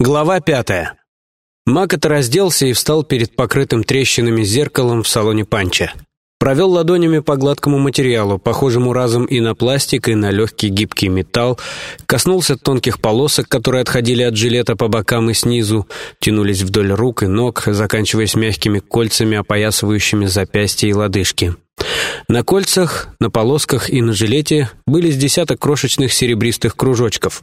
Глава пятая. Макот разделся и встал перед покрытым трещинами зеркалом в салоне панча. Провел ладонями по гладкому материалу, похожему разом и на пластик, и на легкий гибкий металл, коснулся тонких полосок, которые отходили от жилета по бокам и снизу, тянулись вдоль рук и ног, заканчиваясь мягкими кольцами, опоясывающими запястья и лодыжки. На кольцах, на полосках и на жилете были с десяток крошечных серебристых кружочков.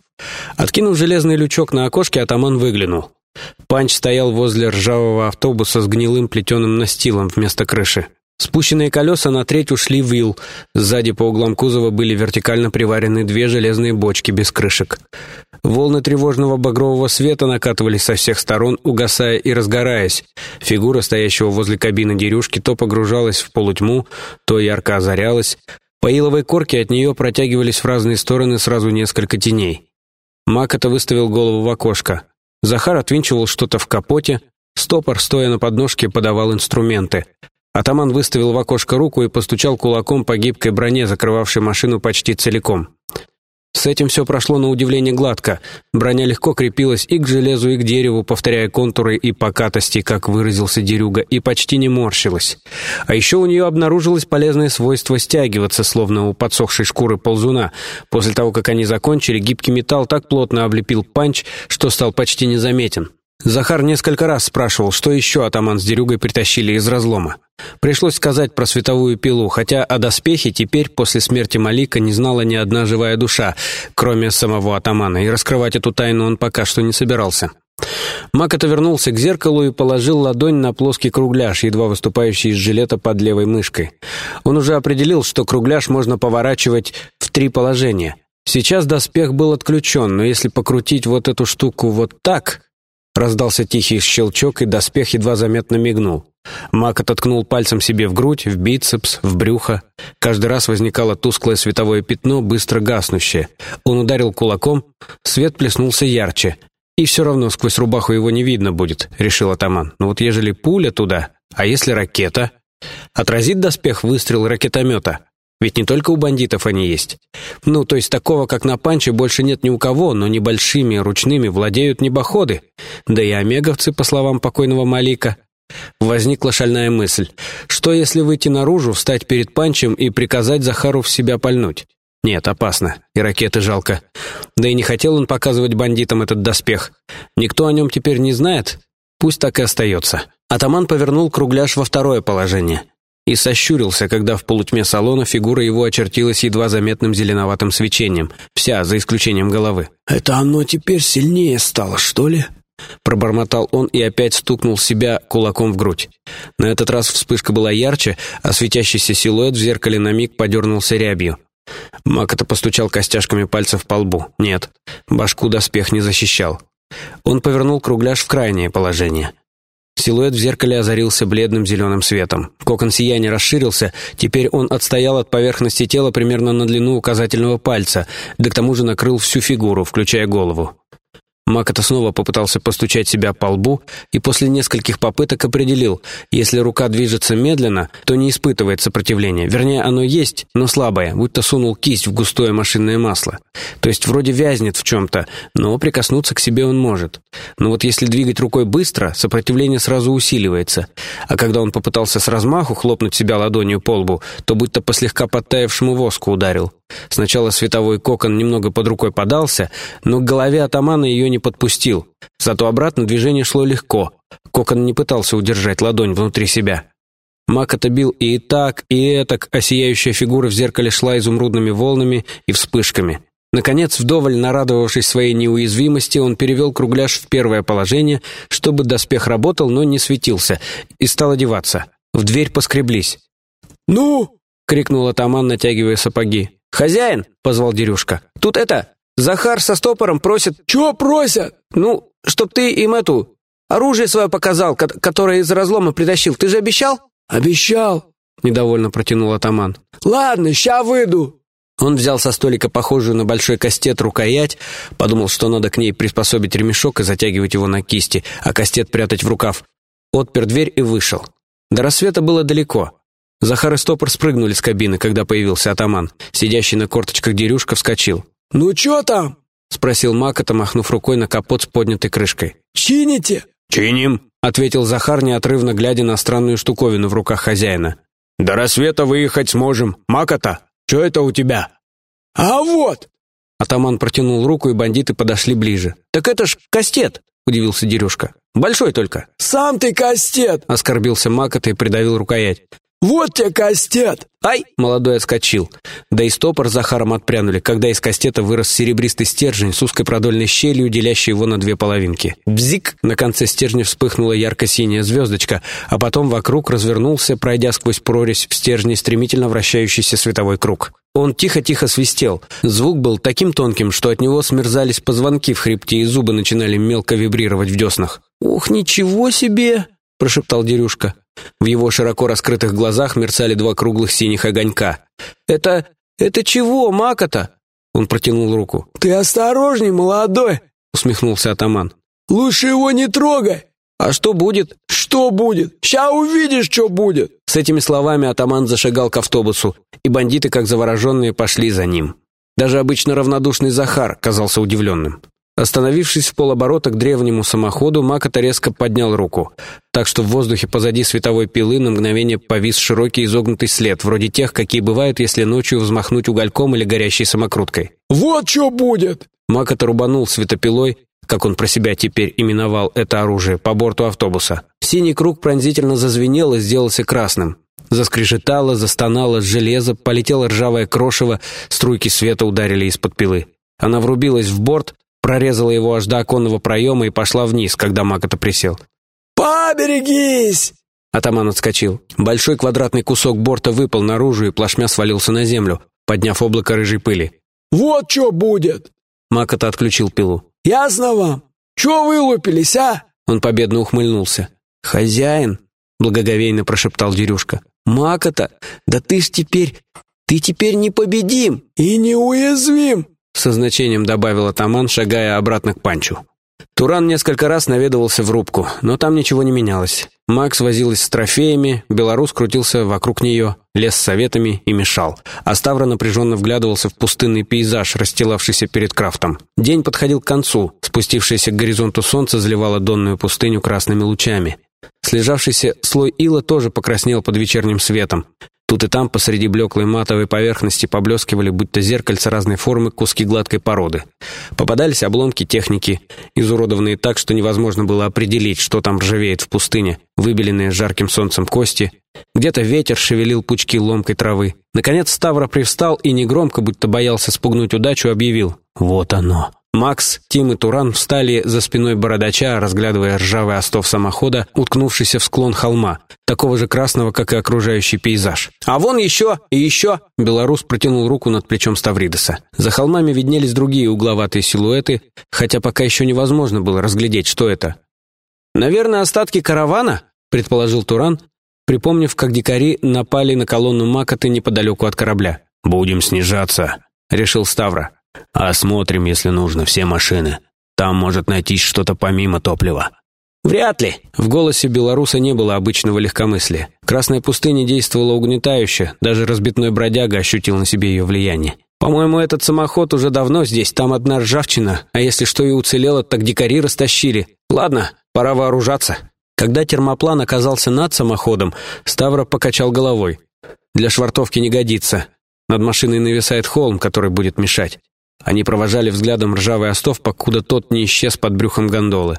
Откинув железный лючок на окошке, атаман выглянул. Панч стоял возле ржавого автобуса с гнилым плетеным настилом вместо крыши. Спущенные колеса на треть ушли в ил. Сзади по углам кузова были вертикально приварены две железные бочки без крышек. Волны тревожного багрового света накатывались со всех сторон, угасая и разгораясь. Фигура, стоящего возле кабины дерюшки, то погружалась в полутьму, то ярко озарялась. По иловой корке от нее протягивались в разные стороны сразу несколько теней. Макота выставил голову в окошко. Захар отвинчивал что-то в капоте, стопор, стоя на подножке, подавал инструменты. Атаман выставил в окошко руку и постучал кулаком по гибкой броне, закрывавшей машину почти целиком. С этим все прошло на удивление гладко. Броня легко крепилась и к железу, и к дереву, повторяя контуры и покатости, как выразился Дерюга, и почти не морщилась. А еще у нее обнаружилось полезное свойство стягиваться, словно у подсохшей шкуры ползуна. После того, как они закончили, гибкий металл так плотно облепил панч, что стал почти незаметен. Захар несколько раз спрашивал, что еще атаман с дерюгой притащили из разлома. Пришлось сказать про световую пилу, хотя о доспехе теперь, после смерти Малика, не знала ни одна живая душа, кроме самого атамана, и раскрывать эту тайну он пока что не собирался. Макота вернулся к зеркалу и положил ладонь на плоский кругляш, едва выступающий из жилета под левой мышкой. Он уже определил, что кругляш можно поворачивать в три положения. Сейчас доспех был отключен, но если покрутить вот эту штуку вот так, Раздался тихий щелчок, и доспех едва заметно мигнул. Мак ототкнул пальцем себе в грудь, в бицепс, в брюхо. Каждый раз возникало тусклое световое пятно, быстро гаснущее. Он ударил кулаком, свет плеснулся ярче. «И все равно сквозь рубаху его не видно будет», — решил атаман. «Но вот ежели пуля туда, а если ракета?» Отразит доспех выстрел ракетомета. Ведь не только у бандитов они есть. Ну, то есть такого, как на панче, больше нет ни у кого, но небольшими ручными владеют небоходы. Да и омеговцы, по словам покойного Малика. Возникла шальная мысль. Что если выйти наружу, встать перед панчем и приказать Захару в себя пальнуть? Нет, опасно. И ракеты жалко. Да и не хотел он показывать бандитам этот доспех. Никто о нем теперь не знает. Пусть так и остается. Атаман повернул кругляш во второе положение и сощурился, когда в полутьме салона фигура его очертилась едва заметным зеленоватым свечением, вся, за исключением головы. «Это оно теперь сильнее стало, что ли?» Пробормотал он и опять стукнул себя кулаком в грудь. На этот раз вспышка была ярче, а светящийся силуэт в зеркале на миг подернулся рябью. Макота постучал костяшками пальцев по лбу. Нет, башку доспех не защищал. Он повернул кругляш в крайнее положение. Силуэт в зеркале озарился бледным зеленым светом. Кокон сияния расширился, теперь он отстоял от поверхности тела примерно на длину указательного пальца, да к тому же накрыл всю фигуру, включая голову. Макота снова попытался постучать себя по лбу и после нескольких попыток определил, если рука движется медленно, то не испытывает сопротивления. Вернее, оно есть, но слабое, будто сунул кисть в густое машинное масло. То есть вроде вязнет в чем-то, но прикоснуться к себе он может. Но вот если двигать рукой быстро, сопротивление сразу усиливается. А когда он попытался с размаху хлопнуть себя ладонью по лбу, то будто по слегка подтаявшему воску ударил. Сначала световой кокон немного под рукой подался, но к голове атамана ее не подпустил. Зато обратно движение шло легко. Кокон не пытался удержать ладонь внутри себя. Мак отобил и так, и этак, а сияющая фигура в зеркале шла изумрудными волнами и вспышками. Наконец, вдоволь нарадовавшись своей неуязвимости, он перевел кругляш в первое положение, чтобы доспех работал, но не светился, и стал одеваться. В дверь поскреблись. «Ну!» — крикнул атаман, натягивая сапоги. «Хозяин!» — позвал Дерюшка. «Тут это... Захар со стопором просит...» «Чего просят?» «Ну, чтоб ты им эту... Оружие свое показал, которое из разлома притащил. Ты же обещал?» «Обещал!» — недовольно протянул атаман. «Ладно, ща выйду!» Он взял со столика похожую на большой кастет рукоять, подумал, что надо к ней приспособить ремешок и затягивать его на кисти, а кастет прятать в рукав. Отпер дверь и вышел. До рассвета было далеко. Захар и Стопор спрыгнули с кабины, когда появился атаман. Сидящий на корточках Дерюшка вскочил. «Ну чё там?» — спросил Макота, махнув рукой на капот с поднятой крышкой. «Чините?» «Чиним», — ответил Захар, неотрывно глядя на странную штуковину в руках хозяина. «До рассвета выехать сможем. Макота, что это у тебя?» «А вот!» Атаман протянул руку, и бандиты подошли ближе. «Так это ж кастет!» — удивился Дерюшка. «Большой только». «Сам ты кастет!» — оскорбился Макота и придавил рукоять. «Вот тебе кастет!» «Ай!» — молодой отскочил. Да и стопор Захаром отпрянули, когда из кастета вырос серебристый стержень с узкой продольной щелью, делящей его на две половинки. Бзик! На конце стержня вспыхнула ярко-синяя звездочка, а потом вокруг развернулся, пройдя сквозь прорезь в стержне стремительно вращающийся световой круг. Он тихо-тихо свистел. Звук был таким тонким, что от него смерзались позвонки в хребте, и зубы начинали мелко вибрировать в деснах. «Ух, ничего себе!» — прошептал Дерюшка. В его широко раскрытых глазах мерцали два круглых синих огонька. «Это... это чего, Макота?» Он протянул руку. «Ты осторожней, молодой!» — усмехнулся атаман. «Лучше его не трогай!» «А что будет?» «Что будет? Ща увидишь, что будет!» С этими словами атаман зашагал к автобусу, и бандиты, как завороженные, пошли за ним. Даже обычно равнодушный Захар казался удивленным. Остановившись в полоборота к древнему самоходу, Макота резко поднял руку, так что в воздухе позади световой пилы на мгновение повис широкий изогнутый след, вроде тех, какие бывают, если ночью взмахнуть угольком или горящей самокруткой. «Вот что будет!» Макота рубанул светопилой, как он про себя теперь именовал это оружие, по борту автобуса. Синий круг пронзительно зазвенел и сделался красным. Заскрежетало, застонало железо, полетело ржавое крошево, струйки света ударили из-под пилы. Она врубилась в борт, прорезала его аж до оконного проема и пошла вниз, когда Макота присел. «Поберегись!» Атаман отскочил. Большой квадратный кусок борта выпал наружу и плашмя свалился на землю, подняв облако рыжей пыли. «Вот что будет!» Макота отключил пилу. «Ясно вам? Чего вылупились, а?» Он победно ухмыльнулся. «Хозяин!» — благоговейно прошептал Дерюшка. «Макота, да ты ж теперь... Ты теперь непобедим!» «И неуязвим!» Со значением добавил атаман, шагая обратно к панчу. Туран несколько раз наведывался в рубку, но там ничего не менялось. Макс возилась с трофеями, белорус крутился вокруг нее, лез советами и мешал. А Ставра напряженно вглядывался в пустынный пейзаж, расстилавшийся перед крафтом. День подходил к концу, спустившееся к горизонту солнце заливало донную пустыню красными лучами. Слежавшийся слой ила тоже покраснел под вечерним светом. Тут и там посреди блеклой матовой поверхности поблескивали, будто зеркальца разной формы, куски гладкой породы. Попадались обломки техники, изуродованные так, что невозможно было определить, что там ржавеет в пустыне, выбеленные жарким солнцем кости. Где-то ветер шевелил пучки ломкой травы. Наконец Ставра привстал и негромко, будто боялся спугнуть удачу, объявил «Вот оно». Макс, Тим и Туран встали за спиной бородача, разглядывая ржавый остов самохода, уткнувшийся в склон холма, такого же красного, как и окружающий пейзаж. «А вон еще и еще!» Белорус протянул руку над плечом Ставридеса. За холмами виднелись другие угловатые силуэты, хотя пока еще невозможно было разглядеть, что это. «Наверное, остатки каравана?» — предположил Туран, припомнив, как дикари напали на колонну Макоты неподалеку от корабля. «Будем снижаться», — решил Ставра. Осмотрим, если нужно, все машины. Там может найтись что-то помимо топлива». «Вряд ли». В голосе белоруса не было обычного легкомыслия. Красная пустыня действовала угнетающе, даже разбитной бродяга ощутил на себе ее влияние. «По-моему, этот самоход уже давно здесь, там одна ржавчина, а если что и уцелело, так дикари растащили. Ладно, пора вооружаться». Когда термоплан оказался над самоходом, Ставра покачал головой. «Для швартовки не годится. Над машиной нависает холм, который будет мешать. Они провожали взглядом ржавый остов, покуда тот не исчез под брюхом гондолы.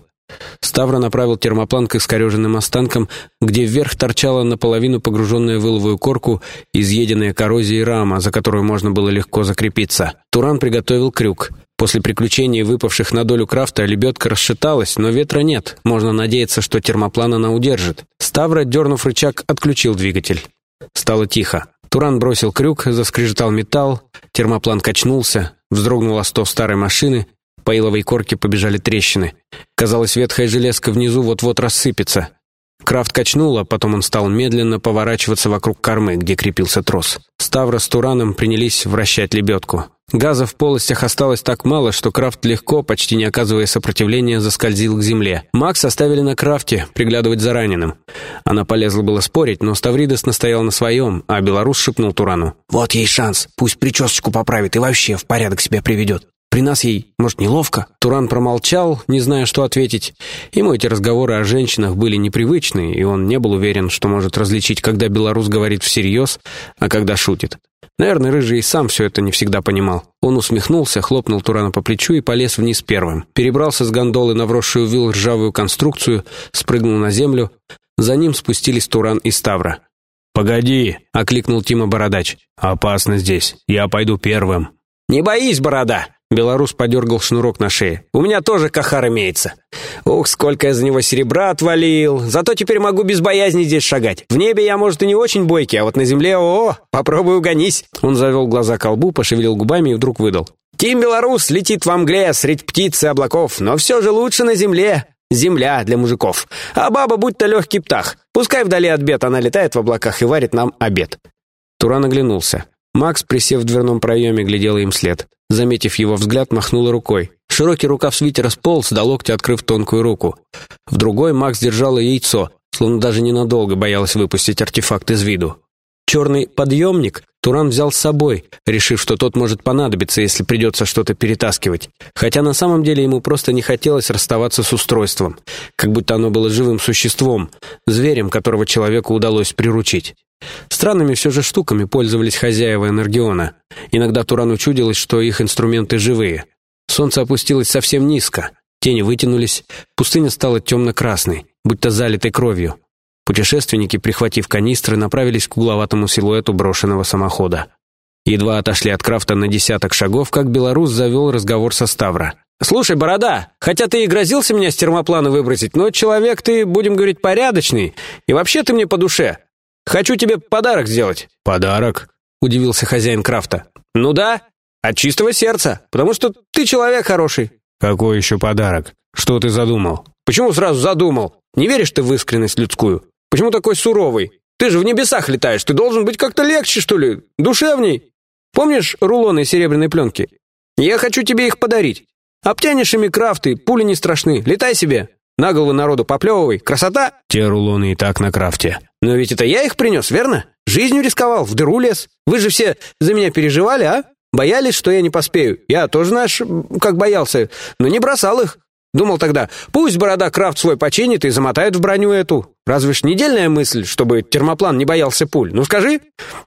Ставра направил термоплан к искореженным останкам, где вверх торчала наполовину погруженная в иловую корку изъеденная коррозией рама, за которую можно было легко закрепиться. Туран приготовил крюк. После приключений, выпавших на долю крафта, лебедка расшаталась, но ветра нет. Можно надеяться, что термоплан она удержит. Ставра, дернув рычаг, отключил двигатель. Стало тихо. Туран бросил крюк, заскрежетал металл, термоплан качнулся, вздрогнул остов старой машины, по иловой корке побежали трещины. Казалось, ветхая железка внизу вот-вот рассыпется. Крафт качнуло, потом он стал медленно поворачиваться вокруг кормы, где крепился трос. Ставра с Тураном принялись вращать лебедку. Газа в полостях осталось так мало, что Крафт легко, почти не оказывая сопротивления, заскользил к земле. Макс оставили на Крафте, приглядывать за раненым. Она полезла было спорить, но Ставридес настоял на своем, а белорус шепнул Турану. «Вот ей шанс, пусть причесочку поправит и вообще в порядок себя приведет». При нас ей, может, неловко?» Туран промолчал, не зная, что ответить. Ему эти разговоры о женщинах были непривычны, и он не был уверен, что может различить, когда белорус говорит всерьез, а когда шутит. Наверное, Рыжий и сам все это не всегда понимал. Он усмехнулся, хлопнул Турана по плечу и полез вниз первым. Перебрался с гондолы на вросшую вил ржавую конструкцию, спрыгнул на землю. За ним спустились Туран и Ставра. «Погоди!» — окликнул Тима Бородач. «Опасно здесь. Я пойду первым». «Не боись, Борода!» Белорус подергал шнурок на шее. «У меня тоже кахар имеется. Ух, сколько я за него серебра отвалил. Зато теперь могу без боязни здесь шагать. В небе я, может, и не очень бойкий, а вот на земле, о, попробуй угонись». Он завел глаза к колбу, пошевелил губами и вдруг выдал. «Тим Белорус летит во мгле средь птиц и облаков, но все же лучше на земле. Земля для мужиков. А баба будь-то легкий птах. Пускай вдали от бед она летает в облаках и варит нам обед». Туран оглянулся. Макс, присев в дверном проеме, глядела им след. Заметив его взгляд, махнула рукой. Широкий рукав свитера сполз, до локтя открыв тонкую руку. В другой Макс держала яйцо, словно даже ненадолго боялась выпустить артефакт из виду. Черный подъемник Туран взял с собой, решив, что тот может понадобиться, если придется что-то перетаскивать. Хотя на самом деле ему просто не хотелось расставаться с устройством, как будто оно было живым существом, зверем, которого человеку удалось приручить. Странными все же штуками пользовались хозяева Энергиона. Иногда Турану чудилось, что их инструменты живые. Солнце опустилось совсем низко, тени вытянулись, пустыня стала темно-красной, будто залитой кровью. Путешественники, прихватив канистры, направились к угловатому силуэту брошенного самохода. Едва отошли от крафта на десяток шагов, как белорус завел разговор со Ставра. «Слушай, Борода, хотя ты и грозился меня с термоплана выбросить, но человек ты, будем говорить, порядочный, и вообще ты мне по душе. Хочу тебе подарок сделать». «Подарок?» — удивился хозяин крафта. «Ну да, от чистого сердца, потому что ты человек хороший». «Какой еще подарок? Что ты задумал?» «Почему сразу задумал? Не веришь ты в искренность людскую? Почему такой суровый? Ты же в небесах летаешь, ты должен быть как-то легче, что ли, душевней. Помнишь рулоны серебряной пленки? Я хочу тебе их подарить. Обтянешь ими крафты, пули не страшны, летай себе. На голову народу поплевывай. Красота? Те рулоны и так на крафте. Но ведь это я их принес, верно? Жизнью рисковал, в дыру лез. Вы же все за меня переживали, а? Боялись, что я не поспею. Я тоже, знаешь, как боялся, но не бросал их. Думал тогда, пусть борода крафт свой починит и замотает в броню эту. Разве ж недельная мысль, чтобы термоплан не боялся пуль? Ну скажи.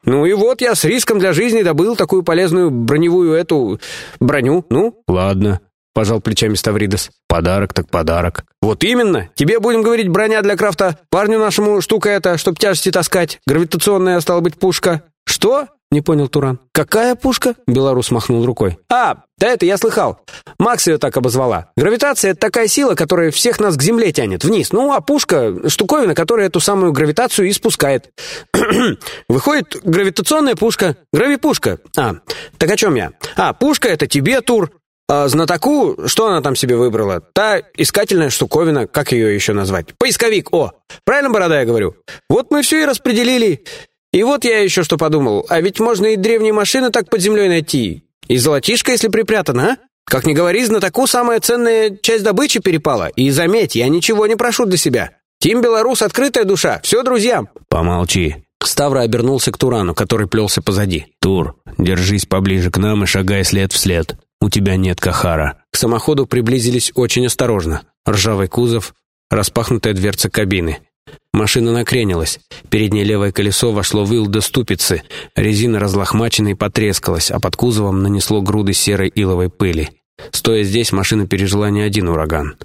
Ну и вот я с риском для жизни добыл такую полезную броневую эту броню. Ну? Ладно. — пожал плечами Ставридес. «Подарок так подарок». «Вот именно! Тебе будем говорить броня для крафта. Парню нашему штука эта, чтоб тяжести таскать. Гравитационная, стала быть, пушка». «Что?» — не понял Туран. «Какая пушка?» — белорус махнул рукой. «А, да это я слыхал. Макс ее так обозвала. Гравитация — это такая сила, которая всех нас к земле тянет, вниз. Ну, а пушка — штуковина, которая эту самую гравитацию и спускает. Выходит, гравитационная пушка, гравипушка. А, так о чем я? А, пушка — это тебе, Тур. А знатоку, что она там себе выбрала? Та искательная штуковина, как ее еще назвать? Поисковик, о! Правильно, Борода, я говорю? Вот мы все и распределили. И вот я еще что подумал. А ведь можно и древние машины так под землей найти. И золотишко, если припрятано, а? Как ни говори, знатоку самая ценная часть добычи перепала. И заметь, я ничего не прошу для себя. Тим Белорус — открытая душа. Все друзьям. Помолчи. Ставра обернулся к Турану, который плелся позади. «Тур, держись поближе к нам и шагай след в след. У тебя нет Кахара». К самоходу приблизились очень осторожно. Ржавый кузов, распахнутая дверца кабины. Машина накренилась. Переднее левое колесо вошло в ил до ступицы. Резина разлохмачена и потрескалась, а под кузовом нанесло груды серой иловой пыли. Стоя здесь, машина пережила не один ураган.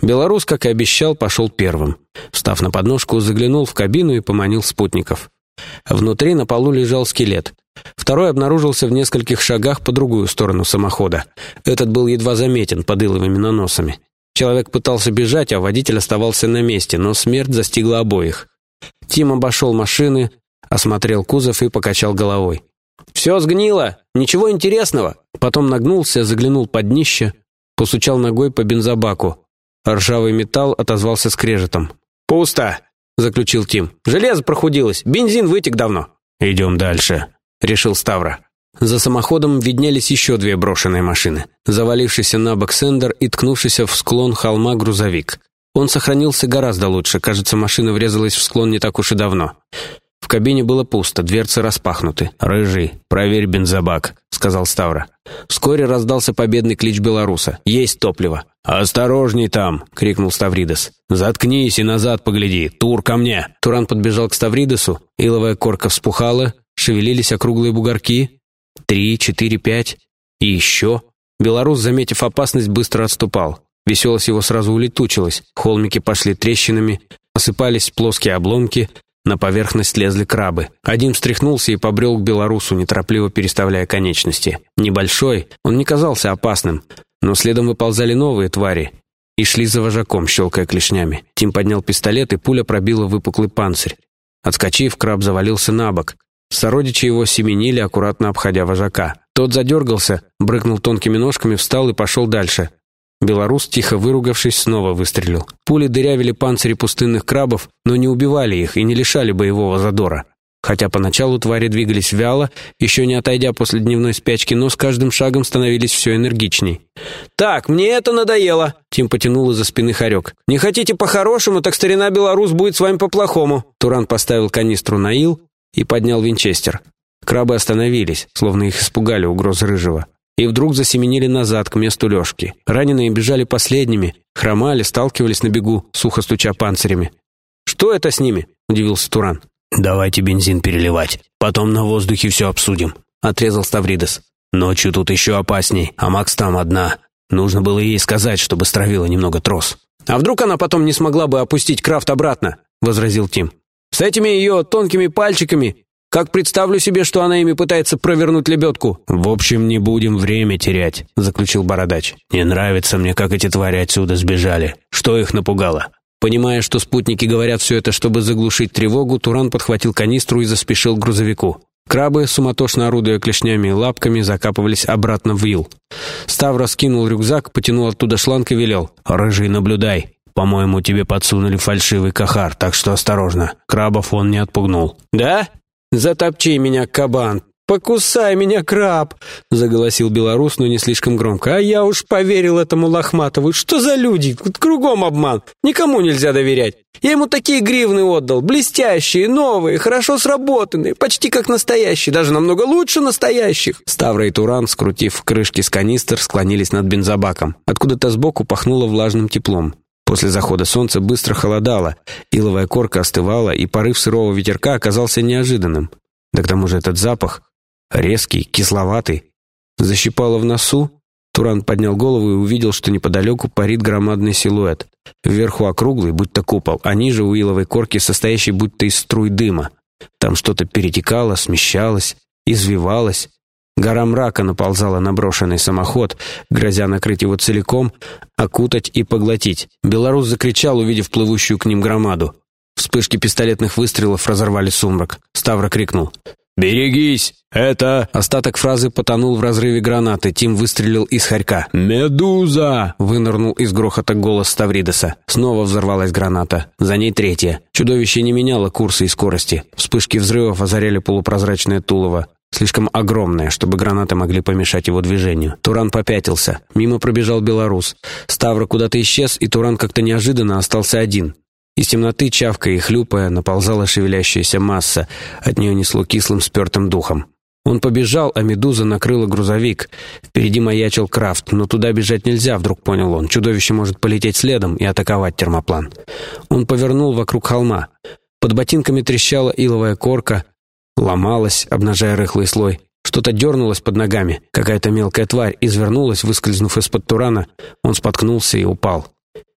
Белорус, как и обещал, пошел первым. Встав на подножку, заглянул в кабину и поманил спутников. Внутри на полу лежал скелет. Второй обнаружился в нескольких шагах по другую сторону самохода. Этот был едва заметен под иловыми наносами. Человек пытался бежать, а водитель оставался на месте, но смерть застигла обоих. Тим обошел машины, осмотрел кузов и покачал головой. «Все сгнило! Ничего интересного!» Потом нагнулся, заглянул под днище, постучал ногой по бензобаку. Ржавый металл отозвался скрежетом. «Пусто!» — заключил Тим. «Железо прохудилось, бензин вытек давно». «Идем дальше», — решил Ставра. За самоходом виднелись еще две брошенные машины. Завалившийся на бок Сендер и ткнувшийся в склон холма грузовик. Он сохранился гораздо лучше, кажется, машина врезалась в склон не так уж и давно. В кабине было пусто, дверцы распахнуты. «Рыжий, проверь бензобак», — сказал Ставра. Вскоре раздался победный клич белоруса. «Есть топливо!» «Осторожней там!» — крикнул Ставридес. «Заткнись и назад погляди! Тур ко мне!» Туран подбежал к Ставридесу, иловая корка вспухала, шевелились округлые бугорки. Три, четыре, пять. И еще. Белорус, заметив опасность, быстро отступал. Веселость его сразу улетучилась. Холмики пошли трещинами, осыпались плоские обломки, на поверхность лезли крабы. Один встряхнулся и побрел к белорусу, неторопливо переставляя конечности. Небольшой, он не казался опасным, но следом выползали новые твари и шли за вожаком, щелкая клешнями. Тим поднял пистолет, и пуля пробила выпуклый панцирь. Отскочив, краб завалился на бок. Сородичи его семенили, аккуратно обходя вожака. Тот задергался, брыкнул тонкими ножками, встал и пошел дальше. Белорус, тихо выругавшись, снова выстрелил. Пули дырявили панцири пустынных крабов, но не убивали их и не лишали боевого задора. Хотя поначалу твари двигались вяло, еще не отойдя после дневной спячки, но с каждым шагом становились все энергичней. «Так, мне это надоело!» Тим потянул из-за спины хорек. «Не хотите по-хорошему, так старина Белорус будет с вами по-плохому!» Туран поставил канистру на ил и поднял винчестер. Крабы остановились, словно их испугали угрозы рыжего и вдруг засеменили назад к месту лёжки. Раненые бежали последними, хромали, сталкивались на бегу, сухо стуча панцирями. «Что это с ними?» — удивился Туран. «Давайте бензин переливать, потом на воздухе все обсудим», — отрезал Ставридес. «Ночью тут еще опасней, а Макс там одна. Нужно было ей сказать, чтобы стравила немного трос». «А вдруг она потом не смогла бы опустить крафт обратно?» — возразил Тим. «С этими ее тонкими пальчиками как представлю себе, что она ими пытается провернуть лебедку». «В общем, не будем время терять», — заключил Бородач. «Не нравится мне, как эти твари отсюда сбежали. Что их напугало?» Понимая, что спутники говорят все это, чтобы заглушить тревогу, Туран подхватил канистру и заспешил к грузовику. Крабы, суматошно орудуя клешнями и лапками, закапывались обратно в ил. Став раскинул рюкзак, потянул оттуда шланг и велел. «Рыжий, наблюдай. По-моему, тебе подсунули фальшивый кахар, так что осторожно. Крабов он не отпугнул». «Да? «Затопчи меня, кабан! Покусай меня, краб!» — заголосил белорус, но не слишком громко. «А я уж поверил этому Лохматову. Что за люди? Кругом обман. Никому нельзя доверять. Я ему такие гривны отдал. Блестящие, новые, хорошо сработанные, почти как настоящие, даже намного лучше настоящих». Ставра и Туран, скрутив крышки с канистр, склонились над бензобаком. Откуда-то сбоку пахнуло влажным теплом. После захода солнца быстро холодало, иловая корка остывала, и порыв сырого ветерка оказался неожиданным. Да к тому же этот запах, резкий, кисловатый, защипало в носу. Туран поднял голову и увидел, что неподалеку парит громадный силуэт. Вверху округлый, будто купол, а ниже у иловой корки, состоящей будто из струй дыма. Там что-то перетекало, смещалось, извивалось, Гора мрака наползала на брошенный самоход, грозя накрыть его целиком, окутать и поглотить. Белорус закричал, увидев плывущую к ним громаду. Вспышки пистолетных выстрелов разорвали сумрак. Ставра крикнул. «Берегись! Это...» Остаток фразы потонул в разрыве гранаты. Тим выстрелил из хорька. «Медуза!» Вынырнул из грохота голос Ставридеса. Снова взорвалась граната. За ней третья. Чудовище не меняло курса и скорости. Вспышки взрывов озаряли полупрозрачное тулово. Слишком огромное, чтобы гранаты могли помешать его движению. Туран попятился. Мимо пробежал белорус. Ставра куда-то исчез, и Туран как-то неожиданно остался один. Из темноты, чавкая и хлюпая, наползала шевелящаяся масса. От нее несло кислым спертым духом. Он побежал, а медуза накрыла грузовик. Впереди маячил Крафт, но туда бежать нельзя, вдруг понял он. Чудовище может полететь следом и атаковать термоплан. Он повернул вокруг холма. Под ботинками трещала иловая корка, ломалась, обнажая рыхлый слой. Что-то дернулось под ногами. Какая-то мелкая тварь извернулась, выскользнув из-под турана. Он споткнулся и упал.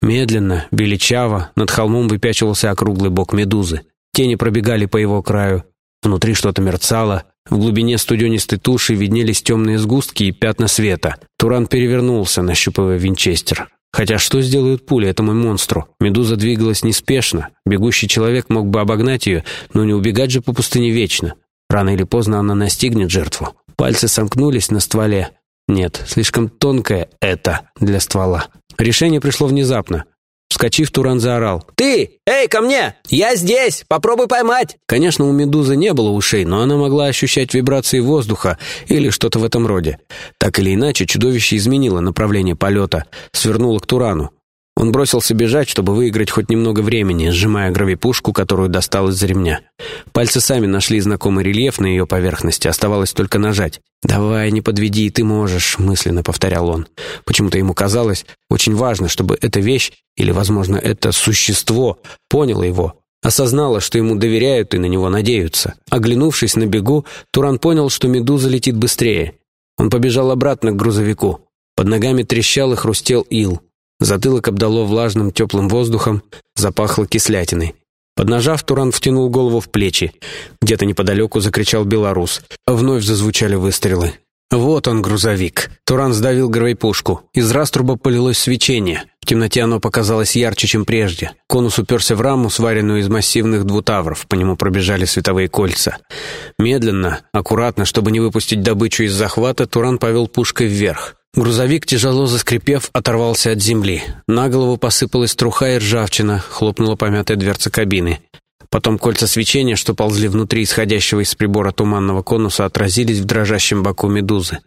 Медленно, величаво, над холмом выпячивался округлый бок медузы. Тени пробегали по его краю. Внутри что-то мерцало. В глубине студенистой туши виднелись темные сгустки и пятна света. Туран перевернулся, нащупывая винчестер. Хотя что сделают пули этому монстру? Медуза двигалась неспешно. Бегущий человек мог бы обогнать ее, но не убегать же по пустыне вечно. Рано или поздно она настигнет жертву. Пальцы сомкнулись на стволе. Нет, слишком тонкое это для ствола. Решение пришло внезапно. Вскочив, Туран заорал. «Ты! Эй, ко мне! Я здесь! Попробуй поймать!» Конечно, у медузы не было ушей, но она могла ощущать вибрации воздуха или что-то в этом роде. Так или иначе, чудовище изменило направление полета, свернуло к Турану. Он бросился бежать, чтобы выиграть хоть немного времени, сжимая гравипушку, которую достал из ремня. Пальцы сами нашли знакомый рельеф на ее поверхности, оставалось только нажать. «Давай, не подведи, ты можешь», — мысленно повторял он. Почему-то ему казалось очень важно, чтобы эта вещь, или, возможно, это существо, поняло его, осознало, что ему доверяют и на него надеются. Оглянувшись на бегу, Туран понял, что медуза летит быстрее. Он побежал обратно к грузовику. Под ногами трещал и хрустел ил. Затылок обдало влажным теплым воздухом, запахло кислятиной. Поднажав, Туран втянул голову в плечи. Где-то неподалеку закричал белорус. Вновь зазвучали выстрелы. Вот он, грузовик. Туран сдавил гравипушку. Из раструба полилось свечение. В темноте оно показалось ярче, чем прежде. Конус уперся в раму, сваренную из массивных двутавров. По нему пробежали световые кольца. Медленно, аккуратно, чтобы не выпустить добычу из захвата, Туран повел пушкой вверх. Грузовик, тяжело заскрипев, оторвался от земли. На голову посыпалась труха и ржавчина, хлопнула помятая дверца кабины. Потом кольца свечения, что ползли внутри исходящего из прибора туманного конуса, отразились в дрожащем боку медузы.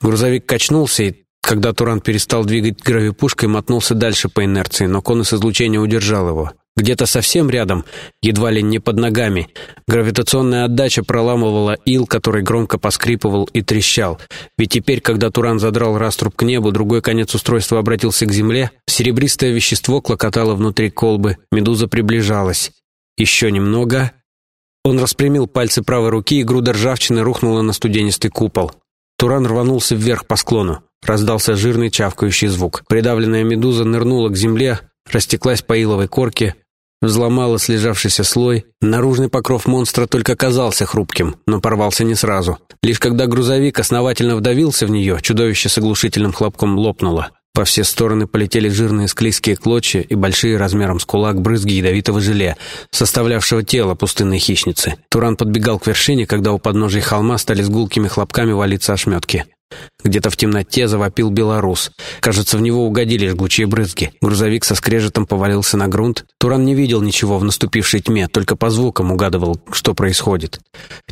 Грузовик качнулся, и когда Туран перестал двигать гравипушкой, мотнулся дальше по инерции, но конус излучения удержал его. Где-то совсем рядом, едва ли не под ногами, гравитационная отдача проламывала ил, который громко поскрипывал и трещал. Ведь теперь, когда Туран задрал раструб к небу, другой конец устройства обратился к земле, серебристое вещество клокотало внутри колбы, медуза приближалась. Еще немного. Он распрямил пальцы правой руки, и груда ржавчины рухнула на студенистый купол. Туран рванулся вверх по склону. Раздался жирный чавкающий звук. Придавленная медуза нырнула к земле, растеклась по иловой корке, взломала слежавшийся слой. Наружный покров монстра только казался хрупким, но порвался не сразу. Лишь когда грузовик основательно вдавился в нее, чудовище с оглушительным хлопком лопнуло. По все стороны полетели жирные склизкие клочья и большие размером с кулак брызги ядовитого желе, составлявшего тело пустынной хищницы. Туран подбегал к вершине, когда у подножия холма стали с гулкими хлопками валиться ошметки. Где-то в темноте завопил белорус. Кажется, в него угодили жгучие брызги. Грузовик со скрежетом повалился на грунт. Туран не видел ничего в наступившей тьме, только по звукам угадывал, что происходит.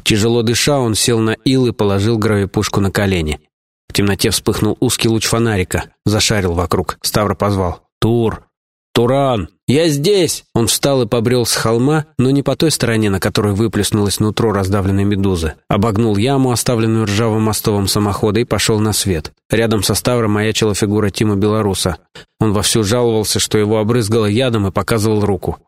Тяжело дыша, он сел на ил и положил гравипушку на колени. В темноте вспыхнул узкий луч фонарика. Зашарил вокруг. Ставра позвал. «Тур! Туран!» «Я здесь!» Он встал и побрел с холма, но не по той стороне, на которой выплеснулось нутро раздавленной медузы. Обогнул яму, оставленную ржавым мостовым самохода, и пошел на свет. Рядом со Ставром маячила фигура Тима Белоруса. Он вовсю жаловался, что его обрызгало ядом и показывал руку.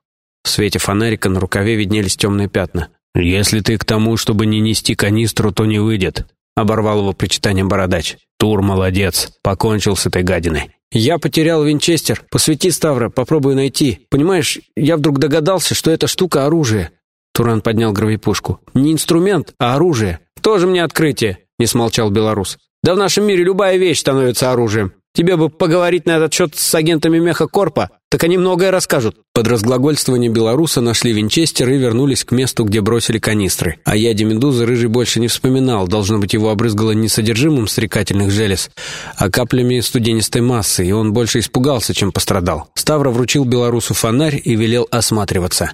В свете фонарика на рукаве виднелись темные пятна. «Если ты к тому, чтобы не нести канистру, то не выйдет», — оборвал его причитанием бородач. «Тур молодец, покончил с этой гадиной». «Я потерял винчестер. Посвети, Ставра, попробую найти. Понимаешь, я вдруг догадался, что эта штука — оружие». Туран поднял гравипушку. «Не инструмент, а оружие. Тоже мне открытие», — не смолчал белорус. «Да в нашем мире любая вещь становится оружием. Тебе бы поговорить на этот счет с агентами Мехакорпа, так они многое расскажут». Под разглагольствование белоруса нашли винчестер и вернулись к месту, где бросили канистры. О яде медузы Рыжий больше не вспоминал, должно быть, его обрызгало не содержимым стрекательных желез, а каплями студенистой массы, и он больше испугался, чем пострадал. Ставра вручил белорусу фонарь и велел осматриваться.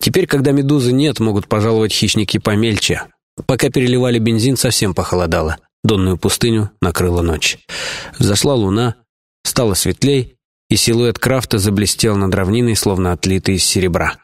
Теперь, когда медузы нет, могут пожаловать хищники помельче. Пока переливали бензин, совсем похолодало. Донную пустыню накрыла ночь. Взошла луна, стало светлей, и силуэт Крафта заблестел над равниной, словно отлитый из серебра.